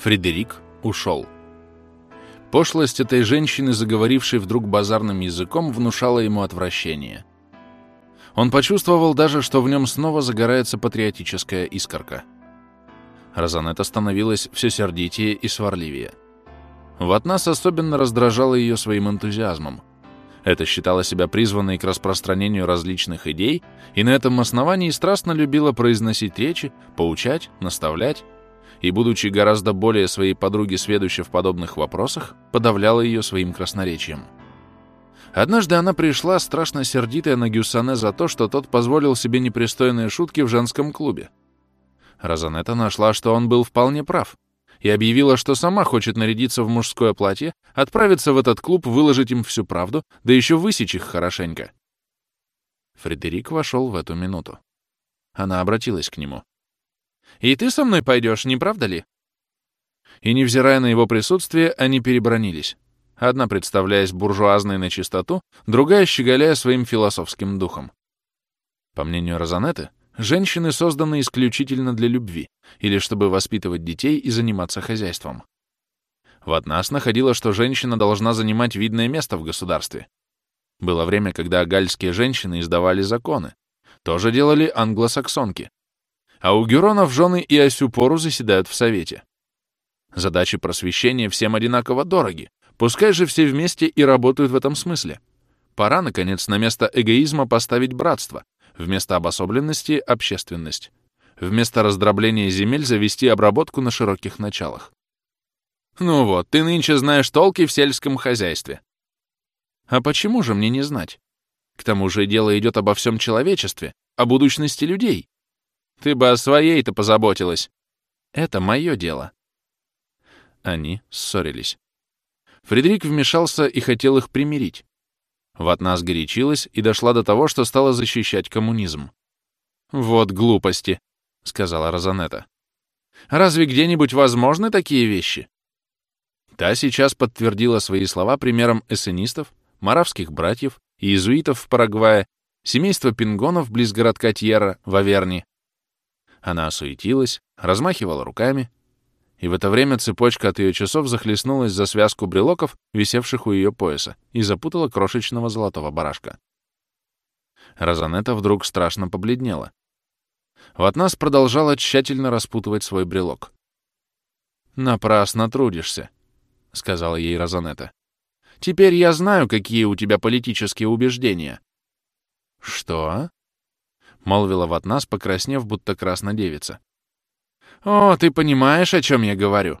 Фредерик ушел. Пошлость этой женщины, заговорившей вдруг базарным языком, внушала ему отвращение. Он почувствовал даже, что в нем снова загорается патриотическая искорка. Розанетта становилась все сердитее и сварливее. Ватнас особенно раздражала ее своим энтузиазмом. Это считала себя призванной к распространению различных идей и на этом основании страстно любила произносить речи, поучать, наставлять, и, будучи гораздо более своей подруги сведущей в подобных вопросах, подавляла ее своим красноречием. Однажды она пришла, страшно сердитая на Гюссане за то, что тот позволил себе непристойные шутки в женском клубе. Розанетта нашла, что он был вполне прав, и объявила, что сама хочет нарядиться в мужское платье, отправиться в этот клуб, выложить им всю правду, да еще высечь их хорошенько. Фредерик вошел в эту минуту. Она обратилась к нему. И ты со мной пойдешь, не правда ли?» И, невзирая на его присутствие, они перебронились. Одна представляясь буржуазной на чистоту, другая щеголяя своим философским духом. По мнению Розанетты, женщины созданы исключительно для любви или чтобы воспитывать детей и заниматься хозяйством. Ватнас находила, что женщина должна занимать видное место в государстве. Было время, когда гальские женщины издавали законы. То же делали англосаксонки а у Геронов жены и Осюпору заседают в Совете. Задачи просвещения всем одинаково дороги, пускай же все вместе и работают в этом смысле. Пора, наконец, на место эгоизма поставить братство, вместо обособленности — общественность, вместо раздробления земель завести обработку на широких началах. Ну вот, ты нынче знаешь толки в сельском хозяйстве. А почему же мне не знать? К тому же дело идет обо всем человечестве, о будущности людей. Ты бы о своей-то позаботилась. Это мое дело. Они ссорились. Фредерик вмешался и хотел их примирить. Ватнас горячилась и дошла до того, что стала защищать коммунизм. «Вот глупости», — сказала Розанетта. «Разве где-нибудь возможны такие вещи?» Та сейчас подтвердила свои слова примером эссенистов, маравских братьев, иезуитов в Парагвае, семейства пингонов близ городка Тьерра в Аверни, она осуетилась, размахивала руками, и в это время цепочка от ее часов захлестнулась за связку брелоков, висевших у ее пояса, и запутала крошечного золотого барашка. Розанетта вдруг страшно побледнела. Ватнас продолжала тщательно распутывать свой брелок. «Напрасно трудишься», — сказала ей Розанетта. «Теперь я знаю, какие у тебя политические убеждения». «Что?» — молвила Ватнас, покраснев, будто краснодевица. «О, ты понимаешь, о чем я говорю?»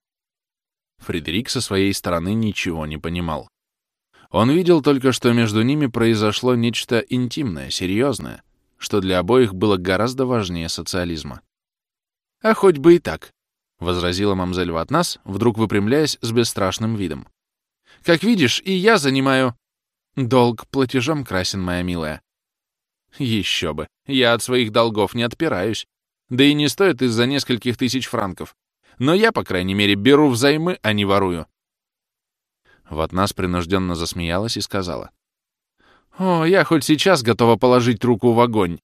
Фредерик со своей стороны ничего не понимал. Он видел только, что между ними произошло нечто интимное, серьезное, что для обоих было гораздо важнее социализма. «А хоть бы и так», — возразила мамзель Ватнас, вдруг выпрямляясь с бесстрашным видом. «Как видишь, и я занимаю...» «Долг платежом красен, моя милая. Еще бы. Я от своих долгов не отпираюсь. Да и не стоит из-за нескольких тысяч франков. Но я, по крайней мере, беру взаймы, а не ворую. Вот нас принужденно засмеялась и сказала. «О, я хоть сейчас готова положить руку в огонь.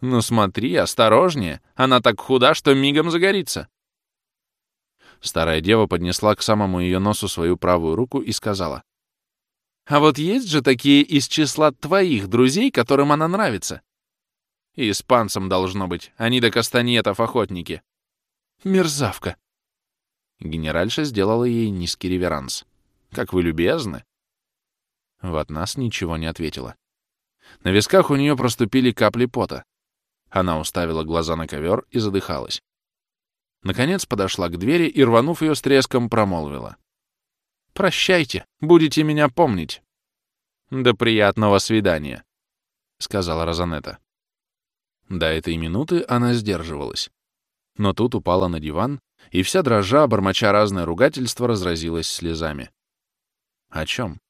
Ну смотри, осторожнее, она так худа, что мигом загорится». Старая дева поднесла к самому ее носу свою правую руку и сказала. А вот есть же такие из числа твоих друзей, которым она нравится. Испанцам должно быть, они до кастаньетов охотники. Мерзавка. Генеральша сделала ей низкий реверанс. Как вы любезны. Вот нас ничего не ответила. На висках у нее проступили капли пота. Она уставила глаза на ковер и задыхалась. Наконец подошла к двери и, рванув ее с треском, промолвила. Прощайте, будете меня помнить. До приятного свидания, сказала Розанетта. До этой минуты она сдерживалась. Но тут упала на диван, и вся дрожа, бормоча разное ругательство, разразилась слезами. О чем?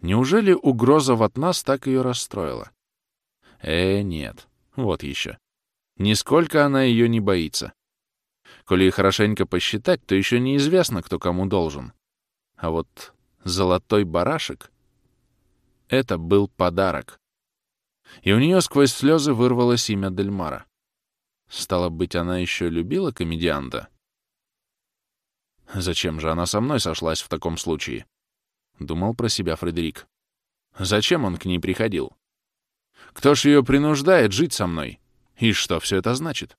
Неужели угроза от нас так ее расстроила? Э, нет, вот еще. Нисколько она ее не боится. Коли хорошенько посчитать, то еще неизвестно, кто кому должен. А вот золотой барашек — это был подарок. И у нее сквозь слезы вырвалось имя Дельмара. Стало быть, она еще любила комедианта? Зачем же она со мной сошлась в таком случае? Думал про себя Фредерик. Зачем он к ней приходил? Кто ж ее принуждает жить со мной? И что все это значит?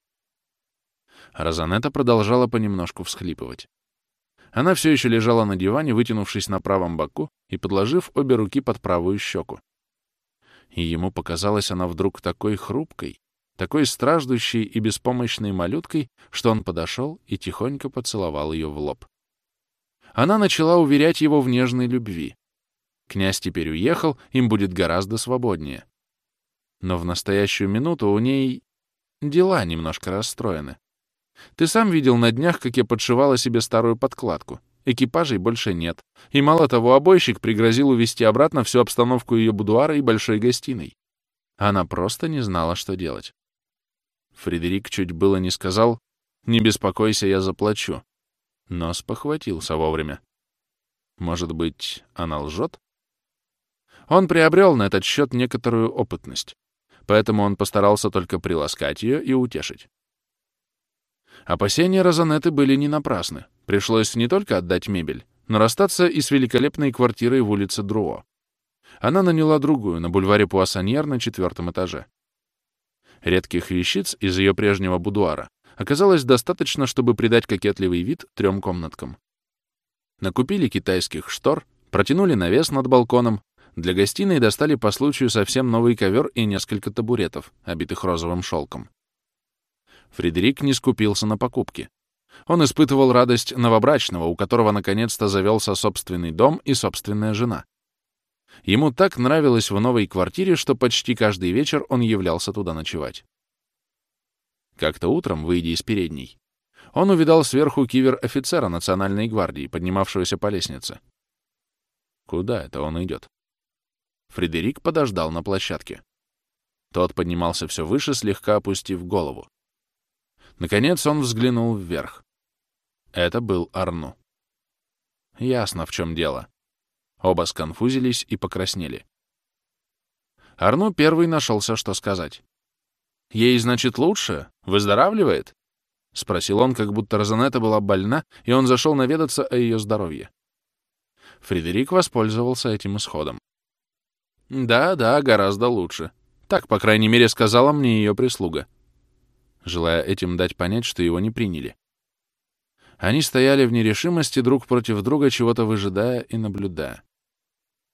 Розанетта продолжала понемножку всхлипывать. Она все еще лежала на диване, вытянувшись на правом боку и подложив обе руки под правую щеку. И ему показалась она вдруг такой хрупкой, такой страждущей и беспомощной малюткой, что он подошел и тихонько поцеловал ее в лоб. Она начала уверять его в нежной любви. Князь теперь уехал, им будет гораздо свободнее. Но в настоящую минуту у ней дела немножко расстроены. Ты сам видел на днях, как я подшивала себе старую подкладку. Экипажей больше нет. И мало того, обойщик пригрозил увезти обратно всю обстановку ее будуара и большой гостиной. Она просто не знала, что делать. Фредерик чуть было не сказал «Не беспокойся, я заплачу», но спохватился вовремя. Может быть, она лжет? Он приобрел на этот счет некоторую опытность, поэтому он постарался только приласкать ее и утешить. Опасения Розанетты были не напрасны. Пришлось не только отдать мебель, но расстаться и с великолепной квартирой в улице Друо. Она наняла другую, на бульваре Пуассаньер на четвертом этаже. Редких вещиц из ее прежнего будуара оказалось достаточно, чтобы придать кокетливый вид трем комнаткам. Накупили китайских штор, протянули навес над балконом, для гостиной достали по случаю совсем новый ковер и несколько табуретов, обитых розовым шелком. Фредерик не скупился на покупки. Он испытывал радость новобрачного, у которого наконец-то завелся собственный дом и собственная жена. Ему так нравилось в новой квартире, что почти каждый вечер он являлся туда ночевать. Как-то утром, выйдя из передней, он увидал сверху кивер-офицера Национальной гвардии, поднимавшегося по лестнице. Куда это он идет? Фредерик подождал на площадке. Тот поднимался все выше, слегка опустив голову. Наконец он взглянул вверх. Это был Арну. Ясно, в чем дело. Оба сконфузились и покраснели. Арну первый нашелся, что сказать. «Ей, значит, лучше? Выздоравливает?» — спросил он, как будто Розанетта была больна, и он зашел наведаться о ее здоровье. Фредерик воспользовался этим исходом. «Да, да, гораздо лучше. Так, по крайней мере, сказала мне ее прислуга желая этим дать понять, что его не приняли. Они стояли в нерешимости друг против друга, чего-то выжидая и наблюдая.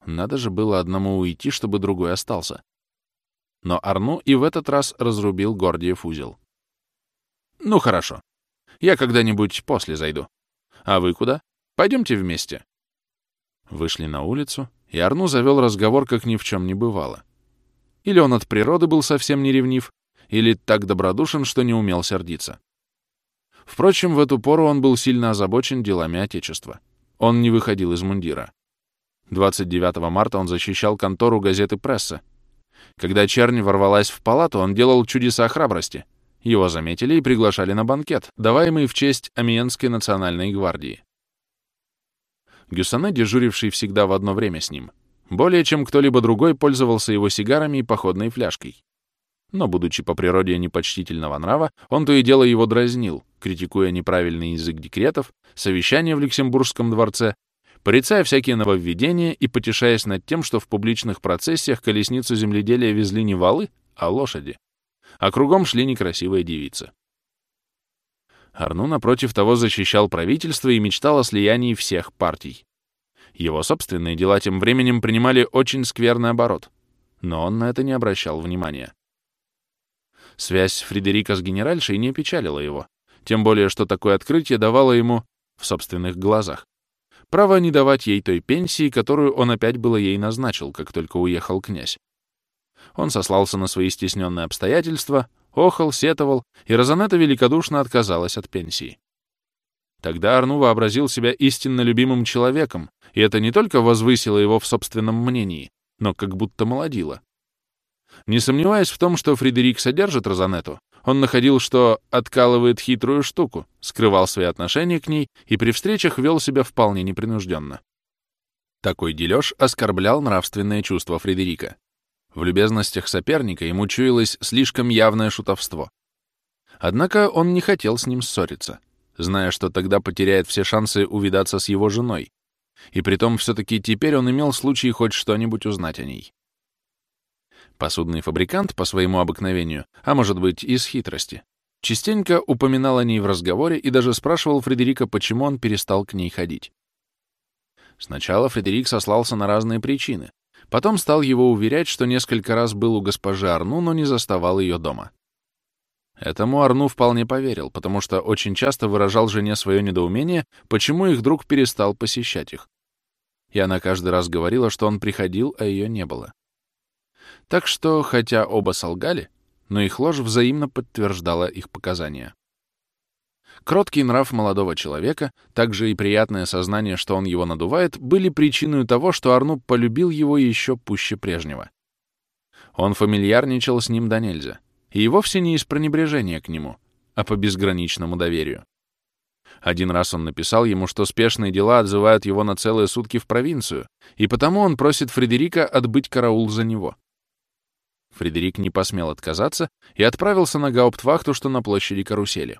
Надо же было одному уйти, чтобы другой остался. Но Арну и в этот раз разрубил Гордиев узел. «Ну хорошо. Я когда-нибудь после зайду. А вы куда? Пойдемте вместе». Вышли на улицу, и Арну завел разговор, как ни в чем не бывало. Или он от природы был совсем не ревнив, или так добродушен, что не умел сердиться. Впрочем, в эту пору он был сильно озабочен делами Отечества. Он не выходил из мундира. 29 марта он защищал контору газеты «Пресса». Когда чернь ворвалась в палату, он делал чудеса храбрости. Его заметили и приглашали на банкет, даваемый в честь Амьенской национальной гвардии. Гюссане, дежуривший всегда в одно время с ним, более чем кто-либо другой пользовался его сигарами и походной фляжкой. Но, будучи по природе непочтительного нрава, он то и дело его дразнил, критикуя неправильный язык декретов, совещания в Люксембургском дворце, порицая всякие нововведения и потешаясь над тем, что в публичных процессиях колесницу земледелия везли не валы, а лошади, а кругом шли некрасивые девицы. Арну, напротив того, защищал правительство и мечтал о слиянии всех партий. Его собственные дела тем временем принимали очень скверный оборот, но он на это не обращал внимания. Связь Фредерика с генеральшей не опечалила его, тем более что такое открытие давало ему, в собственных глазах, право не давать ей той пенсии, которую он опять было ей назначил, как только уехал князь. Он сослался на свои стесненные обстоятельства, охал, сетовал, и Розанетта великодушно отказалась от пенсии. Тогда Арну вообразил себя истинно любимым человеком, и это не только возвысило его в собственном мнении, но как будто молодило. Не сомневаясь в том, что Фредерик содержит Розанетту, он находил, что откалывает хитрую штуку, скрывал свои отношения к ней и при встречах вел себя вполне непринужденно. Такой дележ оскорблял нравственные чувства Фредерика. В любезностях соперника ему чуялось слишком явное шутовство. Однако он не хотел с ним ссориться. зная, что тогда потеряет все шансы увидаться с его женой. И притом все-таки теперь он имел случай хоть что-нибудь узнать о ней. Посудный фабрикант по своему обыкновению, а может быть, из хитрости, частенько упоминал о ней в разговоре и даже спрашивал Фредерика, почему он перестал к ней ходить. Сначала Фредерик сослался на разные причины, потом стал его уверять, что несколько раз был у госпожи Арну, но не заставал ее дома. Этому Арну вполне поверил, потому что очень часто выражал жене свое недоумение, почему их друг перестал посещать их. И она каждый раз говорила, что он приходил, а ее не было. Так что, хотя оба солгали, но их ложь взаимно подтверждала их показания. Кроткий нрав молодого человека, также и приятное сознание, что он его надувает, были причиной того, что Арну полюбил его еще пуще прежнего. Он фамильярничал с ним до нельзя, и вовсе не из пренебрежения к нему, а по безграничному доверию. Один раз он написал ему, что спешные дела отзывают его на целые сутки в провинцию, и потому он просит Фредерика отбыть караул за него. Фредерик не посмел отказаться и отправился на гауптвахту, что на площади Карусели.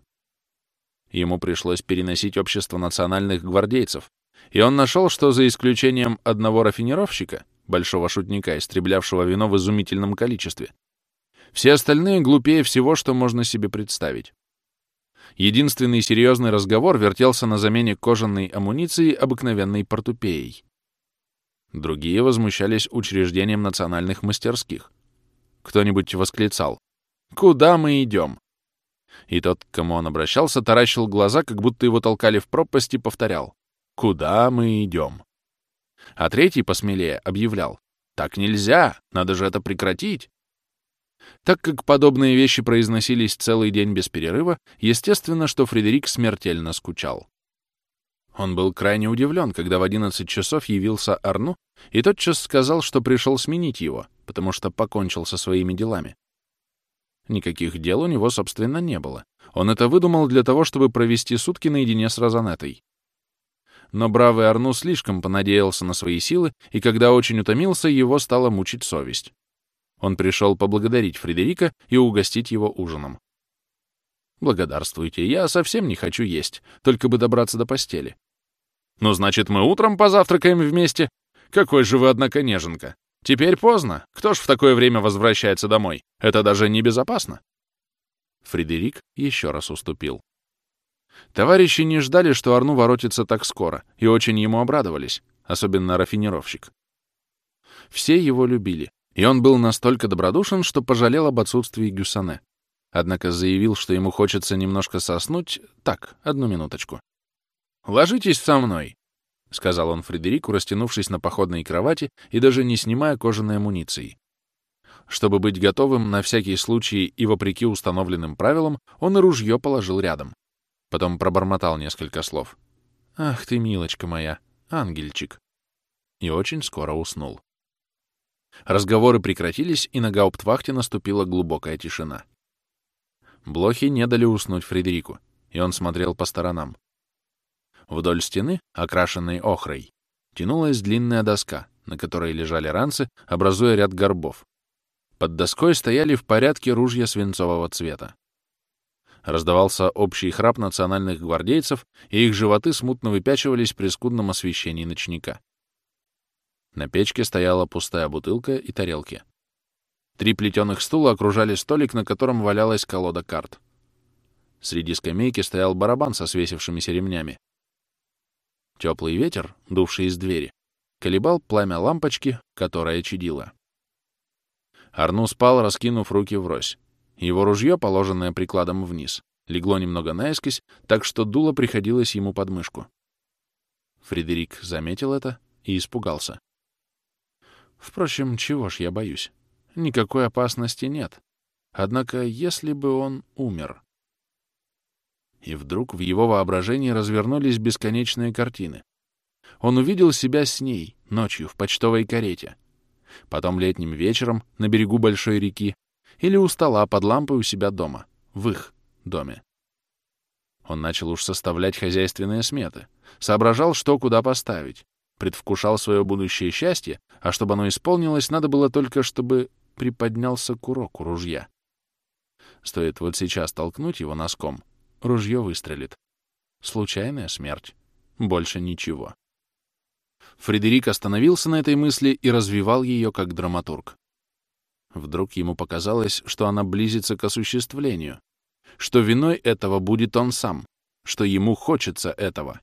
Ему пришлось переносить общество национальных гвардейцев, и он нашел, что за исключением одного рафинировщика, большого шутника, истреблявшего вино в изумительном количестве, все остальные глупее всего, что можно себе представить. Единственный серьезный разговор вертелся на замене кожаной амуниции обыкновенной портупеей. Другие возмущались учреждением национальных мастерских. Кто-нибудь восклицал «Куда мы идем?» И тот, к кому он обращался, таращил глаза, как будто его толкали в пропасть и повторял «Куда мы идем?». А третий, посмелее, объявлял «Так нельзя, надо же это прекратить». Так как подобные вещи произносились целый день без перерыва, естественно, что Фредерик смертельно скучал. Он был крайне удивлен, когда в 11 часов явился Арну и тотчас сказал, что пришел сменить его, потому что покончил со своими делами. Никаких дел у него, собственно, не было. Он это выдумал для того, чтобы провести сутки наедине с Розанетой. Но бравый Арну слишком понадеялся на свои силы, и когда очень утомился, его стала мучить совесть. Он пришел поблагодарить Фредерика и угостить его ужином. «Благодарствуйте, я совсем не хочу есть, только бы добраться до постели». «Ну, значит, мы утром позавтракаем вместе? Какой же вы, однако, неженка!» Теперь поздно. Кто ж в такое время возвращается домой? Это даже небезопасно. Фредерик еще раз уступил. Товарищи не ждали, что Арну воротится так скоро, и очень ему обрадовались, особенно рафинировщик. Все его любили, и он был настолько добродушен, что пожалел об отсутствии Гюссане. Однако заявил, что ему хочется немножко соснуть. Так, одну минуточку. «Ложитесь со мной», — сказал он Фредерику, растянувшись на походной кровати и даже не снимая кожаной амуниции. Чтобы быть готовым на всякий случай и вопреки установленным правилам, он и ружье положил рядом. Потом пробормотал несколько слов. «Ах ты, милочка моя, ангельчик!» И очень скоро уснул. Разговоры прекратились, и на гауптвахте наступила глубокая тишина. Блохи не дали уснуть Фредерику, и он смотрел по сторонам. Вдоль стены, окрашенной охрой, тянулась длинная доска, на которой лежали ранцы, образуя ряд горбов. Под доской стояли в порядке ружья свинцового цвета. Раздавался общий храп национальных гвардейцев, и их животы смутно выпячивались при скудном освещении ночника. На печке стояла пустая бутылка и тарелки. Три плетеных стула окружали столик, на котором валялась колода карт. Среди скамейки стоял барабан со свесившимися ремнями. Теплый ветер, дувший из двери, колебал пламя лампочки, которая чадила. Арну спал, раскинув руки врозь. Его ружье, положенное прикладом вниз, легло немного наискось, так что дуло приходилось ему под мышку. Фредерик заметил это и испугался. Впрочем, чего ж я боюсь? Никакой опасности нет. Однако, если бы он умер... И вдруг в его воображении развернулись бесконечные картины. Он увидел себя с ней, ночью, в почтовой карете. Потом летним вечером на берегу большой реки или у стола под лампой у себя дома, в их доме. Он начал уж составлять хозяйственные сметы, соображал, что куда поставить, предвкушал свое будущее счастье, а чтобы оно исполнилось, надо было только, чтобы приподнялся курок у ружья. Стоит вот сейчас толкнуть его носком — ружье выстрелит. Случайная смерть. Больше ничего. Фредерик остановился на этой мысли и развивал ее как драматург. Вдруг ему показалось, что она близится к осуществлению, что виной этого будет он сам, что ему хочется этого.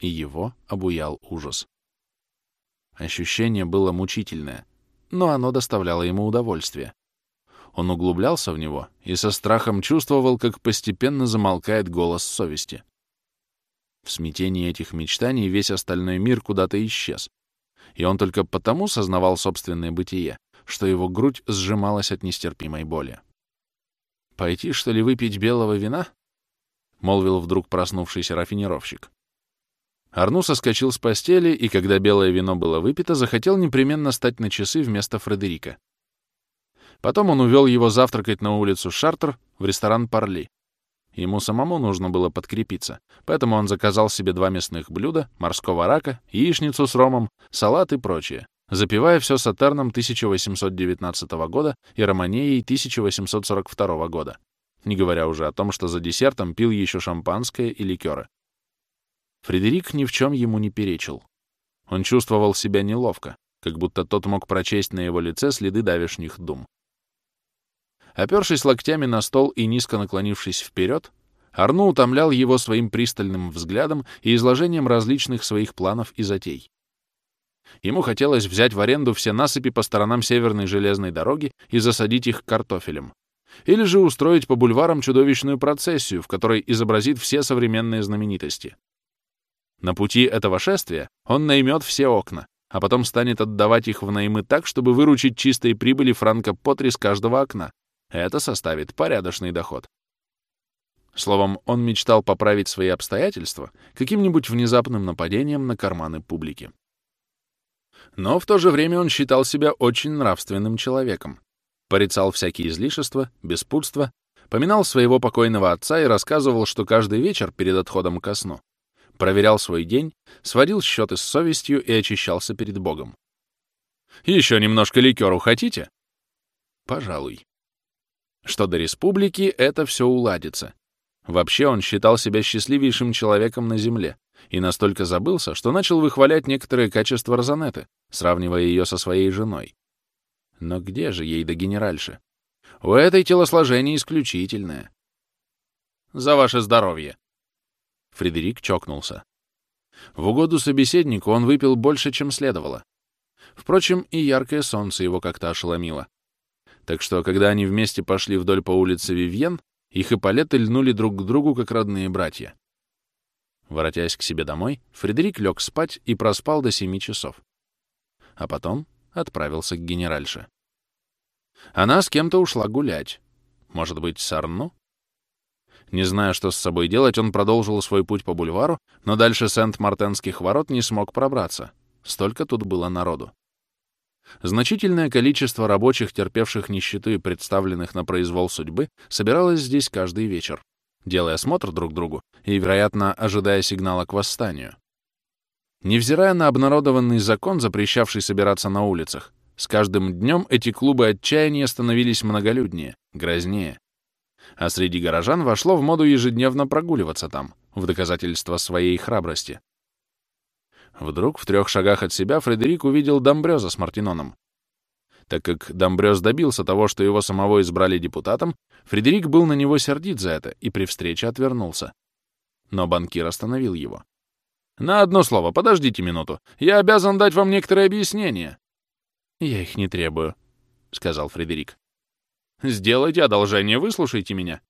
И его обуял ужас. Ощущение было мучительное, но оно доставляло ему удовольствие. Он углублялся в него и со страхом чувствовал, как постепенно замолкает голос совести. В смятении этих мечтаний весь остальной мир куда-то исчез. И он только потому сознавал собственное бытие, что его грудь сжималась от нестерпимой боли. «Пойти, что ли, выпить белого вина?» — молвил вдруг проснувшийся рафинировщик. Арну соскочил с постели, и когда белое вино было выпито, захотел непременно стать на часы вместо Фредерика. Потом он увел его завтракать на улицу Шартер в ресторан «Парли», Ему самому нужно было подкрепиться, поэтому он заказал себе два мясных блюда, морского рака, яичницу с ромом, салат и прочее, запивая все сатерном 1819 года и романеей 1842 года, не говоря уже о том, что за десертом пил еще шампанское и ликеры. Фредерик ни в чем ему не перечил. Он чувствовал себя неловко, как будто тот мог прочесть на его лице следы давешних дум. Опершись локтями на стол и низко наклонившись вперед, Арну утомлял его своим пристальным взглядом и изложением различных своих планов и затей. Ему хотелось взять в аренду все насыпи по сторонам северной железной дороги и засадить их картофелем. Или же устроить по бульварам чудовищную процессию, в которой изобразит все современные знаменитости. На пути этого шествия он наймет все окна, а потом станет отдавать их в наймы так, чтобы выручить чистой прибыли франка по три с каждого окна, это составит порядочный доход. Словом, он мечтал поправить свои обстоятельства каким-нибудь внезапным нападением на карманы публики. Но в то же время он считал себя очень нравственным человеком, порицал всякие излишества, беспутства, поминал своего покойного отца и рассказывал, что каждый вечер перед отходом ко сну проверял свой день, сводил счеты с совестью и очищался перед Богом. «Еще немножко ликеру хотите?» «Пожалуй», что до республики это все уладится. Вообще он считал себя счастливейшим человеком на Земле и настолько забылся, что начал выхвалять некоторые качества Розанеты, сравнивая ее со своей женой. Но где же ей до генеральши? У этой телосложение исключительное. «За ваше здоровье!» Фредерик чокнулся. В угоду собеседнику он выпил больше, чем следовало. Впрочем, и яркое солнце его как-то ошеломило. Так что, когда они вместе пошли вдоль по улице Вивьен, их эполеты льнули друг к другу, как родные братья. Воротясь к себе домой, Фредерик лег спать и проспал до семи часов. А потом отправился к генеральше. Она с кем-то ушла гулять. Может быть, с Арно? Не зная, что с собой делать, он продолжил свой путь по бульвару, но дальше Сент-Мартенских ворот не смог пробраться. Столько тут было народу. Значительное количество рабочих, терпевших нищету и представленных на произвол судьбы, собиралось здесь каждый вечер, делая осмотр друг другу и, вероятно, ожидая сигнала к восстанию. Невзирая на обнародованный закон, запрещавший собираться на улицах, с каждым днем эти клубы отчаяния становились многолюднее, грознее. А среди горожан вошло в моду ежедневно прогуливаться там, в доказательство своей храбрости. Вдруг в трех шагах от себя Фредерик увидел Домбрёза с Мартиноном. Так как Домбрёз добился того, что его самого избрали депутатом, Фредерик был на него сердит за это и при встрече отвернулся. Но банкир остановил его. «На одно слово, подождите минуту. Я обязан дать вам некоторые объяснения». «Я их не требую», — сказал Фредерик. «Сделайте одолжение, выслушайте меня».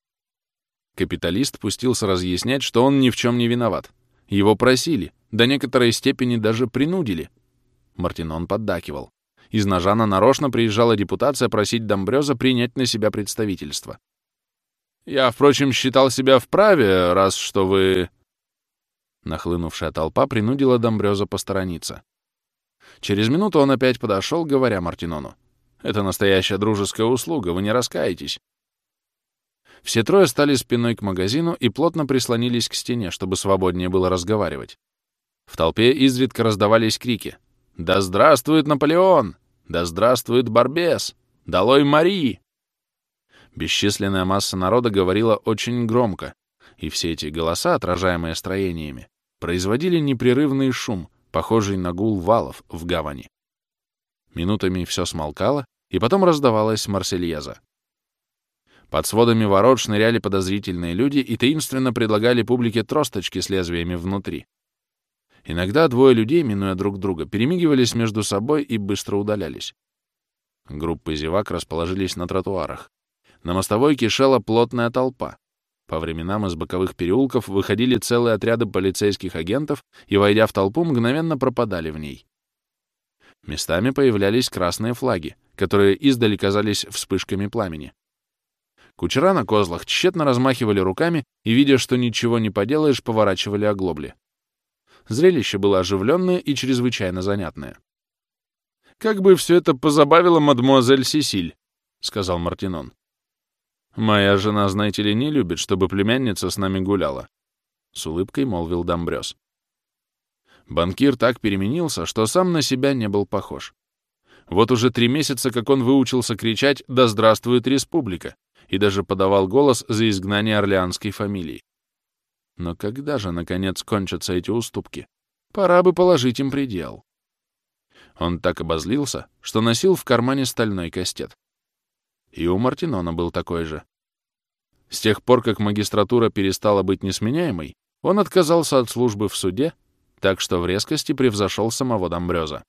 Капиталист пустился разъяснять, что он ни в чем не виноват. Его просили, до некоторой степени даже принудили. Мартинон поддакивал. Из Ножана нарочно приезжала депутация просить Домбрёза принять на себя представительство. «Я, впрочем, считал себя вправе, раз что вы...» Нахлынувшая толпа принудила Домбрёза посторониться. Через минуту он опять подошел, говоря Мартинону. «Это настоящая дружеская услуга, вы не раскаетесь». Все трое стали спиной к магазину и плотно прислонились к стене, чтобы свободнее было разговаривать. В толпе изредка раздавались крики. «Да здравствует Наполеон! Да здравствует Барбес! Долой Мари!» Бесчисленная масса народа говорила очень громко, И все эти голоса, отражаемые строениями, производили непрерывный шум, похожий на гул валов в гавани. Минутами все смолкало, и потом раздавалась Марсельеза. Под сводами ворот шныряли подозрительные люди и таинственно предлагали публике тросточки с лезвиями внутри. Иногда двое людей, минуя друг друга, перемигивались между собой и быстро удалялись. Группы зевак расположились на тротуарах. На мостовой кишела плотная толпа. По временам из боковых переулков выходили целые отряды полицейских агентов и, войдя в толпу, мгновенно пропадали в ней. Местами появлялись красные флаги, которые издали казались вспышками пламени. Кучера на козлах тщетно размахивали руками и, видя, что ничего не поделаешь, поворачивали оглобли. Зрелище было оживленное и чрезвычайно занятное. «Как бы все это позабавило мадмуазель Сесиль», — сказал Мартинон. «Моя жена, знаете ли, не любит, чтобы племянница с нами гуляла», — с улыбкой молвил Домбрёс. Банкир так переменился, что сам на себя не был похож. Вот уже три месяца, как он выучился кричать «Да здравствует республика!» и даже подавал голос за изгнание орлеанской фамилии. Но когда же, наконец, кончатся эти уступки? Пора бы положить им предел. Он так обозлился, что носил в кармане стальной кастет. И у Мартинона был такой же. С тех пор, как магистратура перестала быть несменяемой, он отказался от службы в суде, так что в резкости превзошел самого Домбрёза.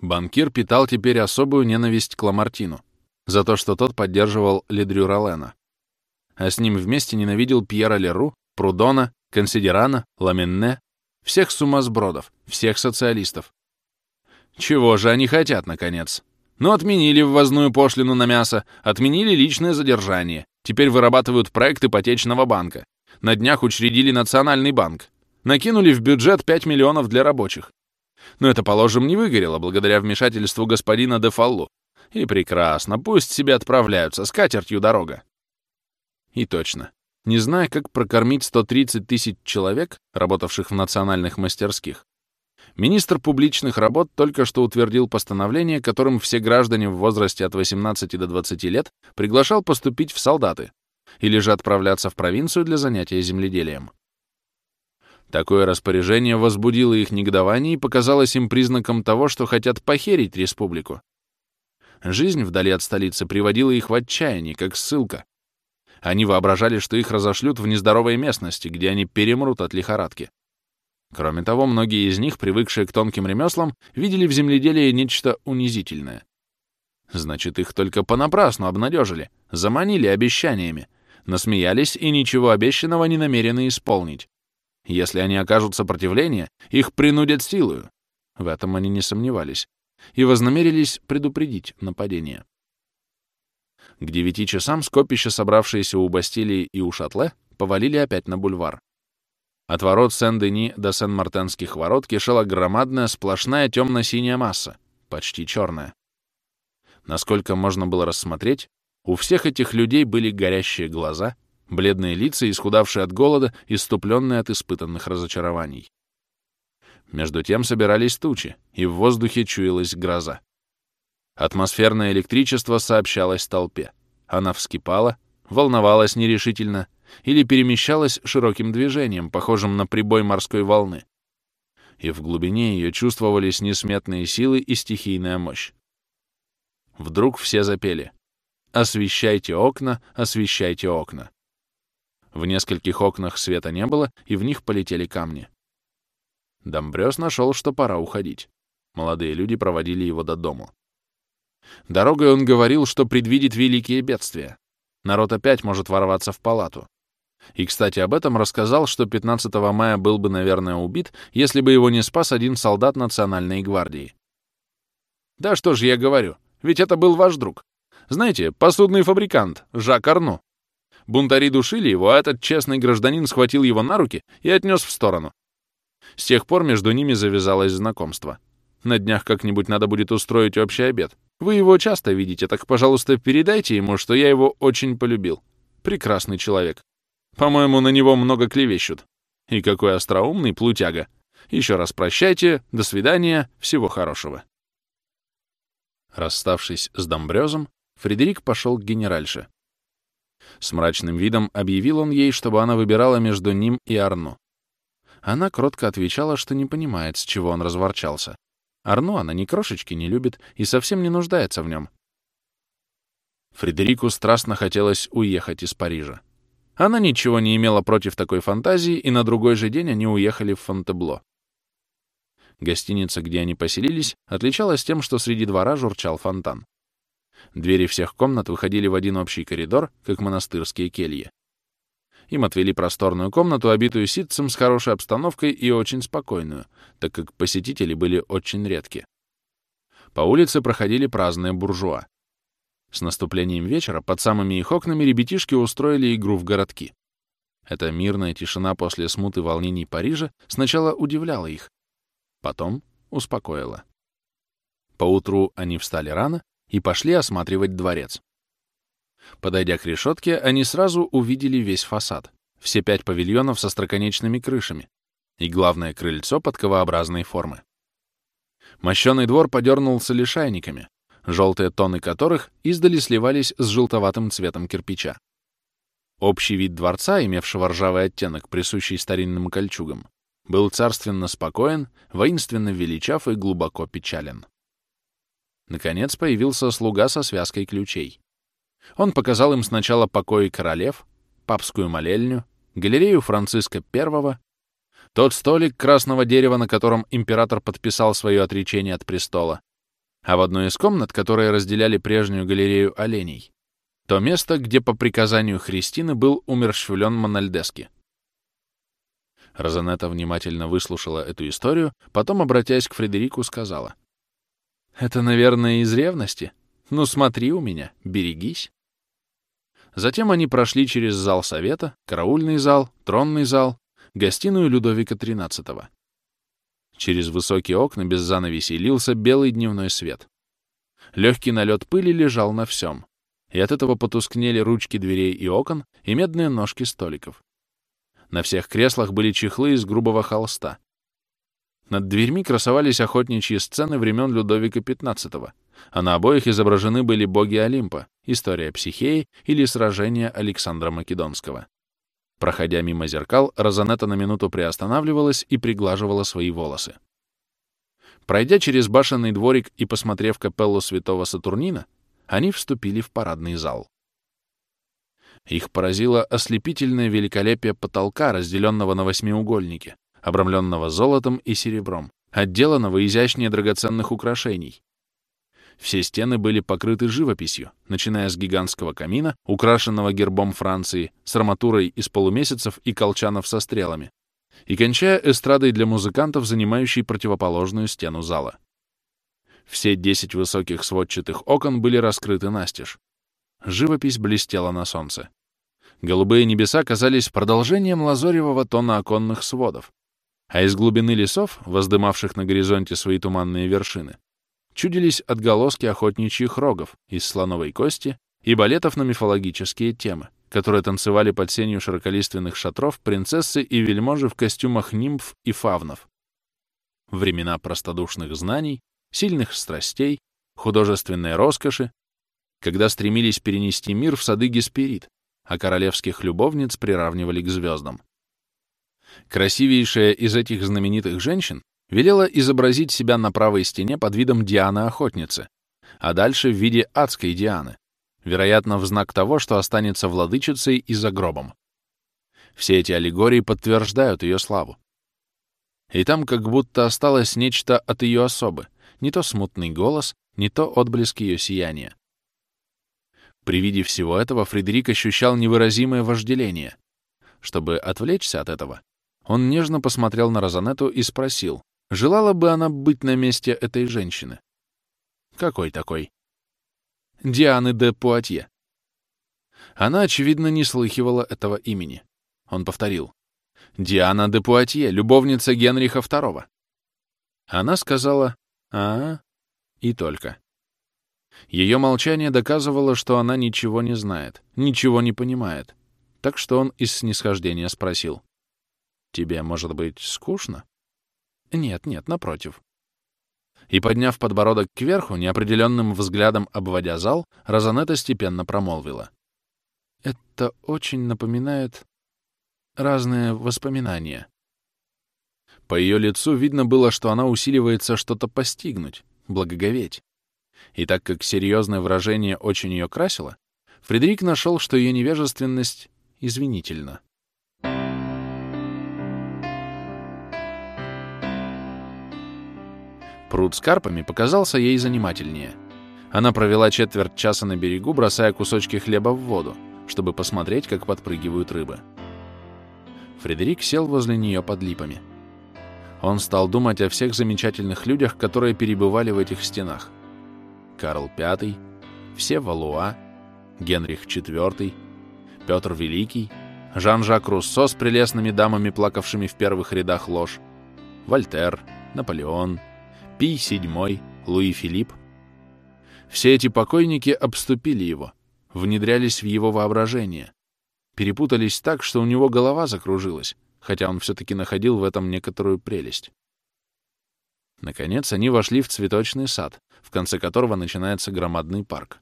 Банкир питал теперь особую ненависть к Ламартину за то, что тот поддерживал Ледрю Ролена а с ним вместе ненавидел Пьера Леру, Прудона, Консидерана, Ламенне, всех сумасбродов, всех социалистов. Чего же они хотят, наконец? Ну, отменили ввозную пошлину на мясо, отменили личное задержание, теперь вырабатывают проект ипотечного банка. На днях учредили Национальный банк. Накинули в бюджет 5 миллионов для рабочих. Но это, положим, не выгорело благодаря вмешательству господина Дефаллу. И прекрасно, пусть себе отправляются, с катертью дорога. И точно. Не зная, как прокормить 130 тысяч человек, работавших в национальных мастерских, министр публичных работ только что утвердил постановление, которым все граждане в возрасте от 18 до 20 лет приглашал поступить в солдаты или же отправляться в провинцию для занятия земледелием. Такое распоряжение возбудило их негодование и показалось им признаком того, что хотят похерить республику. Жизнь вдали от столицы приводила их в отчаяние, как ссылка, они воображали, что их разошлют в нездоровой местности, где они перемрут от лихорадки. Кроме того, многие из них, привыкшие к тонким ремеслам, видели в земледелии нечто унизительное. Значит, их только понапрасну обнадежили, заманили обещаниями, насмеялись и ничего обещанного не намерены исполнить. Если они окажут сопротивление, их принудят силою. В этом они не сомневались и вознамерились предупредить нападение. К девяти часам скопища, собравшиеся у Бастилии и у Шатле, повалили опять на бульвар. От ворот Сен-Дени до Сен-Мартенских ворот кишела громадная сплошная темно-синяя масса, почти черная. Насколько можно было рассмотреть, у всех этих людей были горящие глаза, бледные лица, исхудавшие от голода, иступленные от испытанных разочарований. Между тем собирались тучи, и в воздухе чуялась гроза. Атмосферное электричество сообщалось толпе. Она вскипала, волновалась нерешительно или перемещалась широким движением, похожим на прибой морской волны. И в глубине ее чувствовались несметные силы и стихийная мощь. Вдруг все запели «Освещайте окна, освещайте окна». В нескольких окнах света не было, и в них полетели камни. Домбрёс нашел, что пора уходить. Молодые люди проводили его до дому. Дорогой он говорил, что предвидит великие бедствия. Народ опять может ворваться в палату. И, кстати, об этом рассказал, что 15 мая был бы, наверное, убит, если бы его не спас один солдат Национальной гвардии. Да что ж я говорю, ведь это был ваш друг. Знаете, посудный фабрикант, Жак Арну. Бунтари душили его, а этот честный гражданин схватил его на руки и отнес в сторону. С тех пор между ними завязалось знакомство. На днях как-нибудь надо будет устроить общий обед. Вы его часто видите, так, пожалуйста, передайте ему, что я его очень полюбил. Прекрасный человек. По-моему, на него много клевещут. И какой остроумный плутяга. Еще раз прощайте, до свидания, всего хорошего. Расставшись с Домбрёзом, Фредерик пошел к генеральше. С мрачным видом объявил он ей, чтобы она выбирала между ним и Арну. Она кротко отвечала, что не понимает, с чего он разворчался. Арну она ни крошечки не любит и совсем не нуждается в нем. Фредерику страстно хотелось уехать из Парижа. Она ничего не имела против такой фантазии, и на другой же день они уехали в Фонтебло. Гостиница, где они поселились, отличалась тем, что среди двора журчал фонтан. Двери всех комнат выходили в один общий коридор, как монастырские кельи. Им отвели просторную комнату, обитую ситцем с хорошей обстановкой и очень спокойную, так как посетители были очень редки. По улице проходили праздные буржуа. С наступлением вечера под самыми их окнами ребятишки устроили игру в городки. Эта мирная тишина после смуты волнений Парижа сначала удивляла их, потом успокоила. Поутру они встали рано и пошли осматривать дворец. Подойдя к решетке, они сразу увидели весь фасад, все пять павильонов со строконечными крышами и главное крыльцо подковообразной формы. Мощеный двор подернулся лишайниками, желтые тоны которых издали сливались с желтоватым цветом кирпича. Общий вид дворца, имевшего ржавый оттенок, присущий старинным кольчугам, был царственно спокоен, воинственно величав и глубоко печален. Наконец появился слуга со связкой ключей. Он показал им сначала покои королев, папскую молельню, галерею Франциска I, тот столик красного дерева, на котором император подписал свое отречение от престола, а в одной из комнат, которые разделяли прежнюю галерею оленей, то место, где по приказанию Христины был умерщвлен Мональдески. Розанетта внимательно выслушала эту историю, потом, обратясь к Фредерику, сказала. «Это, наверное, из ревности? Ну, смотри у меня, берегись». Затем они прошли через зал совета, караульный зал, тронный зал, гостиную Людовика XIII. Через высокие окна без занавесей лился белый дневной свет. Легкий налет пыли лежал на всем, и от этого потускнели ручки дверей и окон и медные ножки столиков. На всех креслах были чехлы из грубого холста. Над дверьми красовались охотничьи сцены времен Людовика XV, а на обоих изображены были боги Олимпа, история Психеи или сражение Александра Македонского. Проходя мимо зеркал, Розанетта на минуту приостанавливалась и приглаживала свои волосы. Пройдя через башенный дворик и посмотрев капеллу святого Сатурнина, они вступили в парадный зал. Их поразило ослепительное великолепие потолка, разделенного на восьмиугольники, обрамленного золотом и серебром, отделанного изящнее драгоценных украшений, все стены были покрыты живописью, начиная с гигантского камина, украшенного гербом Франции, с арматурой из полумесяцев и колчанов со стрелами, и кончая эстрадой для музыкантов, занимающей противоположную стену зала. Все десять высоких сводчатых окон были раскрыты настежь. Живопись блестела на солнце. Голубые небеса казались продолжением лазоревого тона оконных сводов, а из глубины лесов, воздымавших на горизонте свои туманные вершины, чудились отголоски охотничьих рогов из слоновой кости и балетов на мифологические темы, которые танцевали под сенью широколиственных шатров принцессы и вельможи в костюмах нимф и фавнов. Времена простодушных знаний, сильных страстей, художественной роскоши, когда стремились перенести мир в сады Гесперид, а королевских любовниц приравнивали к звездам. Красивейшая из этих знаменитых женщин велела изобразить себя на правой стене под видом Дианы-охотницы, а дальше в виде адской Дианы, вероятно, в знак того, что останется владычицей и за гробом. Все эти аллегории подтверждают ее славу. И там как будто осталось нечто от ее особы, не то смутный голос, не то отблеск ее сияния. При виде всего этого Фредерик ощущал невыразимое вожделение. Чтобы отвлечься от этого, он нежно посмотрел на Розанетту и спросил, Желала бы она быть на месте этой женщины. Какой такой? Дианы де Пуатье. Она, очевидно, не слыхивала этого имени. Он повторил. Диана де Пуатье, любовница Генриха II. Она сказала а, -а и только. Ее молчание доказывало, что она ничего не знает, ничего не понимает. Так что он из снисхождения спросил. «Тебе, может быть, скучно?» Нет, нет, напротив. И, подняв подбородок кверху, неопределенным взглядом обводя зал, Розанетта степенно промолвила. Это очень напоминает разные воспоминания. По ее лицу видно было, что она усиливается что-то постигнуть, благоговеть. И так как серьезное выражение очень ее красило, Фредерик нашел, что ее невежественность извинительна. Пруд с карпами показался ей занимательнее. Она провела четверть часа на берегу, бросая кусочки хлеба в воду, чтобы посмотреть, как подпрыгивают рыбы. Фредерик сел возле нее под липами. Он стал думать о всех замечательных людях, которые перебывали в этих стенах. Карл V, все Валуа, Генрих IV, Петр Великий, Жан-Жак Руссо с прелестными дамами, плакавшими в первых рядах ложь, Вольтер, Наполеон, Пий VII, Луи Филипп. Все эти покойники обступили его, внедрялись в его воображение, перепутались так, что у него голова закружилась, хотя он все-таки находил в этом некоторую прелесть. Наконец они вошли в цветочный сад, в конце которого начинается громадный парк.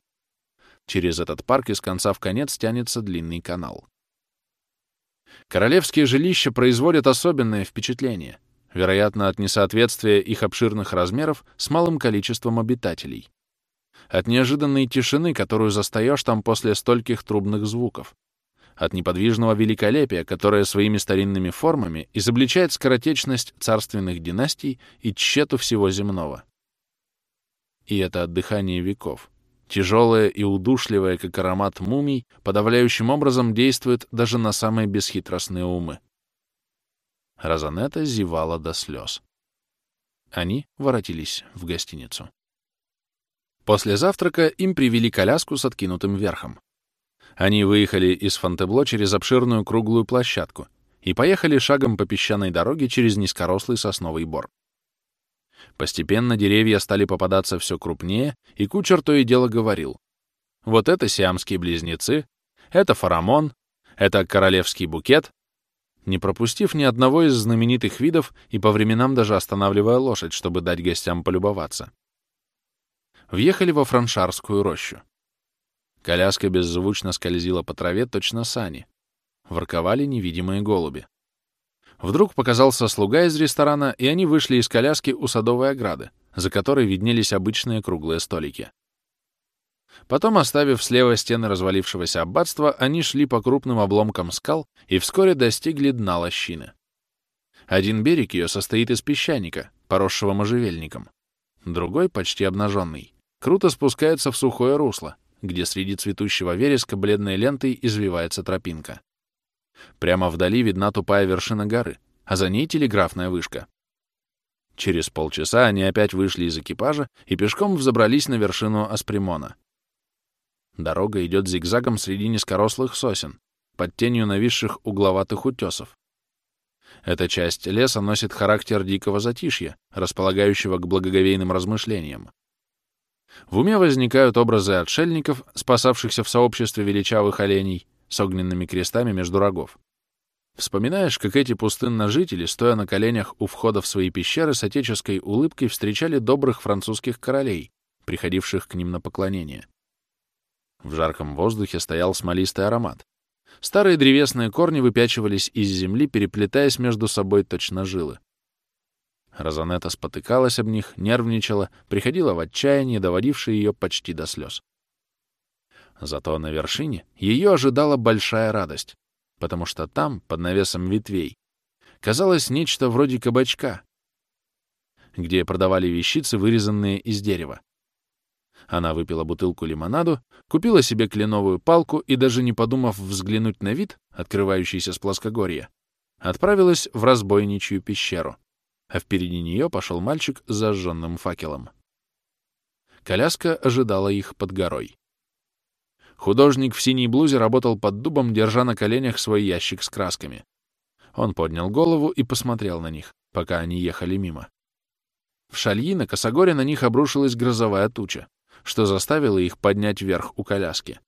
Через этот парк из конца в конец тянется длинный канал. Королевские жилища производят особенное впечатление, вероятно, от несоответствия их обширных размеров с малым количеством обитателей. От неожиданной тишины, которую застаешь там после стольких трубных звуков. От неподвижного великолепия, которое своими старинными формами изобличает скоротечность царственных династий и тщету всего земного. И это от дыхания веков. Тяжелое и удушливое, как аромат мумий, подавляющим образом действует даже на самые бесхитростные умы. Розанетта зевала до слез. Они воротились в гостиницу. После завтрака им привели коляску с откинутым верхом. Они выехали из Фонтебло через обширную круглую площадку и поехали шагом по песчаной дороге через низкорослый сосновый бор. Постепенно деревья стали попадаться все крупнее, и кучер то и дело говорил. Вот это сиамские близнецы, это фарамон, это королевский букет, не пропустив ни одного из знаменитых видов и по временам даже останавливая лошадь, чтобы дать гостям полюбоваться. Въехали во франшарскую рощу. Коляска беззвучно скользила по траве точно сани. Ворковали невидимые голуби. Вдруг показался слуга из ресторана, и они вышли из коляски у садовой ограды, за которой виднелись обычные круглые столики. Потом, оставив слева стены развалившегося аббатства, они шли по крупным обломкам скал и вскоре достигли дна лощины. Один берег ее состоит из песчаника, поросшего можжевельником. Другой, почти обнаженный, круто спускается в сухое русло, где среди цветущего вереска бледной лентой извивается тропинка. Прямо вдали видна тупая вершина горы, а за ней телеграфная вышка. Через полчаса они опять вышли из экипажа и пешком взобрались на вершину Аспримона. Дорога идет зигзагом среди низкорослых сосен, под тенью нависших угловатых утесов. Эта часть леса носит характер дикого затишья, располагающего к благоговейным размышлениям. В уме возникают образы отшельников, спасавшихся в сообществе величавых оленей, с огненными крестами между рогов. Вспоминаешь, как эти пустынножители, стоя на коленях у входа в свои пещеры, с отеческой улыбкой встречали добрых французских королей, приходивших к ним на поклонение. В жарком воздухе стоял смолистый аромат. Старые древесные корни выпячивались из земли, переплетаясь между собой точно жилы. Розанетта спотыкалась об них, нервничала, приходила в отчаяние, доводившее ее почти до слез. Зато на вершине ее ожидала большая радость, потому что там, под навесом ветвей, казалось нечто вроде кабачка, где продавали вещицы, вырезанные из дерева. Она выпила бутылку лимонаду, купила себе кленовую палку и, даже не подумав взглянуть на вид, открывающийся с плоскогорья, отправилась в разбойничью пещеру, а впереди нее пошел мальчик с зажженным факелом. Коляска ожидала их под горой. Художник в синей блузе работал под дубом, держа на коленях свой ящик с красками. Он поднял голову и посмотрел на них, пока они ехали мимо. В шальи на косогоре на них обрушилась грозовая туча, что заставило их поднять вверх у коляски.